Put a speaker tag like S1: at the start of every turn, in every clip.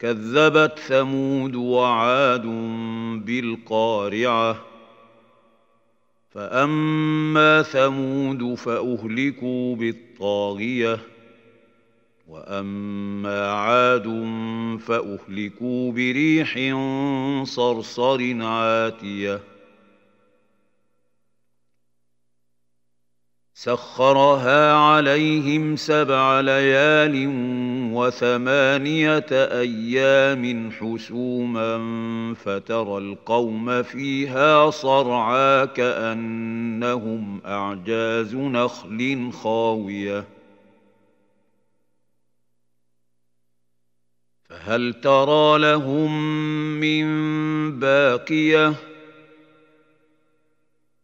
S1: كذبت ثمود وعاد بالقارعة. فأما ثمود فأهلكوا بالطاغية وأما عاد فأهلكوا بريح صرصر عاتية. سخرها عليهم سبع ليال وثمانية أيام حسوما فترى القوم فيها صرعى كأنهم أعجاز نخل خاوية. فهل ترى لهم من باقية؟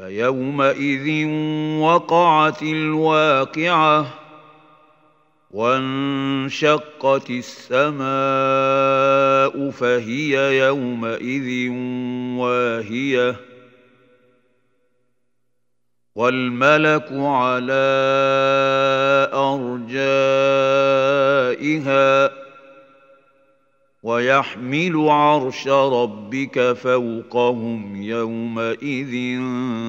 S1: فيومئذ وقعت الواقعة وانشقت السماء فهي يومئذ واهية والملك على أرجائها ويحمل عرش ربك فوقهم يومئذ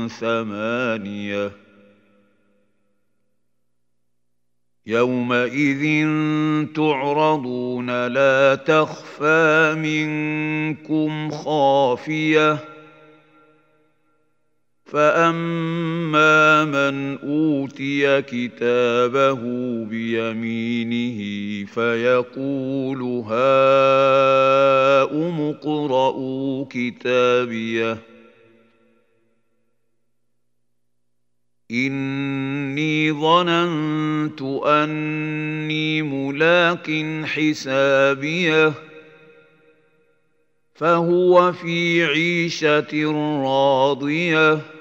S1: ثمانية يومئذ تعرضون لا تخفى منكم خافية فاما من اوتي كتابه بيمينه فيقول هاؤم اقرءوا كتابيه اني ظننت اني ملاق حسابيه فهو في عيشه راضيه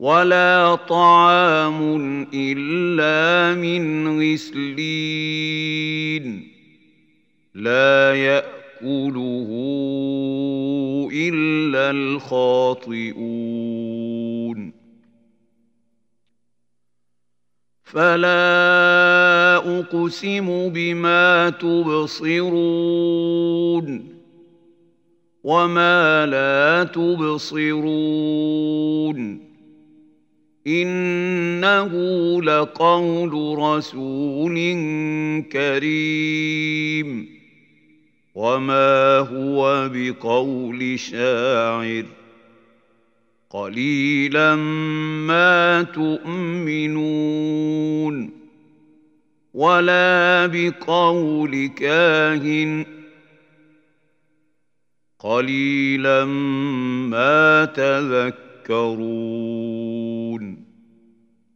S1: ولا طعام الا من غسلين. لا ياكله الا الخاطئون. فلا اقسم بما تبصرون. وما لا تبصرون. انه لقول رسول كريم وما هو بقول شاعر قليلا ما تؤمنون ولا بقول كاهن قليلا ما تذكرون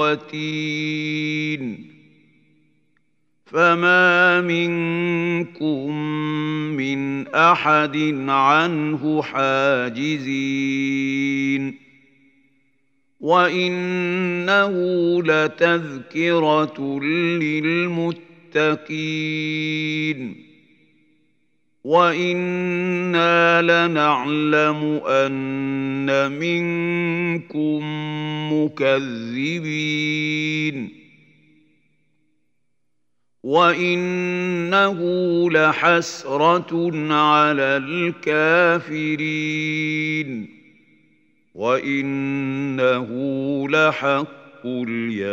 S1: الوتين فما منكم من أحد عنه حاجزين. وإنه لتذكرة للمتقين. وأنا لنعلم ان منكم مكذبين وانه لحسره على الكافرين وانه لحق اليقين